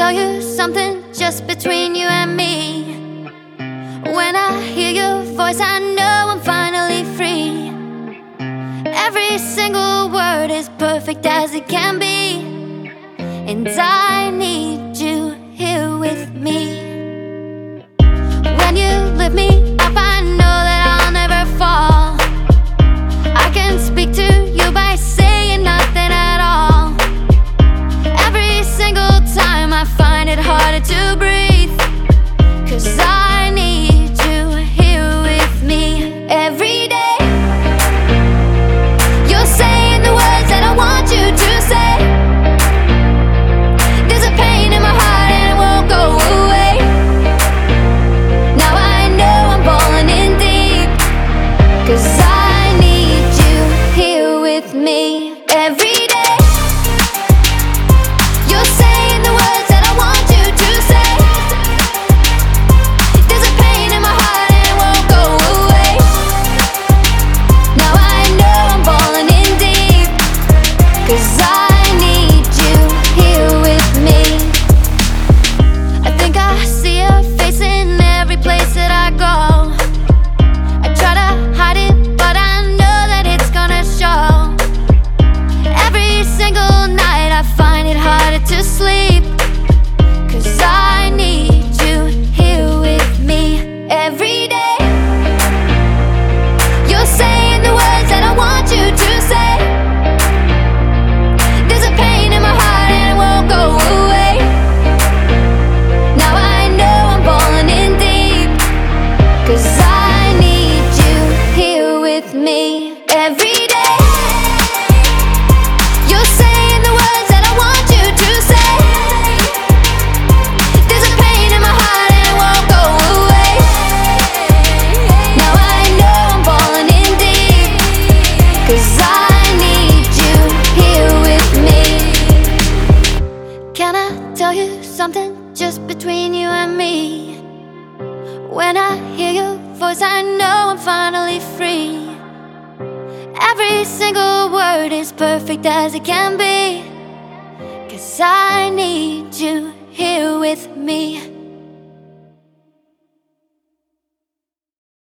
tell you something just between you and me. When I hear your voice, I know I'm finally free. Every single word is perfect as it can be, and I need you here with me. to breathe. Cause I something just between you and me. When I hear your voice, I know I'm finally free. Every single word is perfect as it can be. Cause I need you here with me.